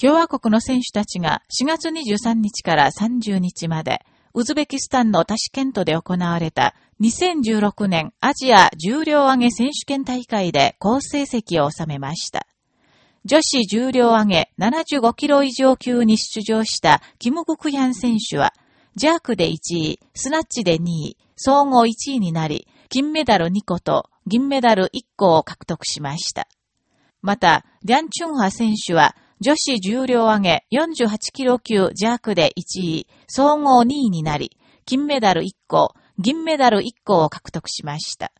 共和国の選手たちが4月23日から30日まで、ウズベキスタンのタシケントで行われた2016年アジア重量挙げ選手権大会で好成績を収めました。女子重量挙げ75キロ以上級に出場したキム・グクヤン選手は、ジャークで1位、スナッチで2位、総合1位になり、金メダル2個と銀メダル1個を獲得しました。また、リャン・チュンハ選手は女子重量上げ48キロ級弱で1位、総合2位になり、金メダル1個、銀メダル1個を獲得しました。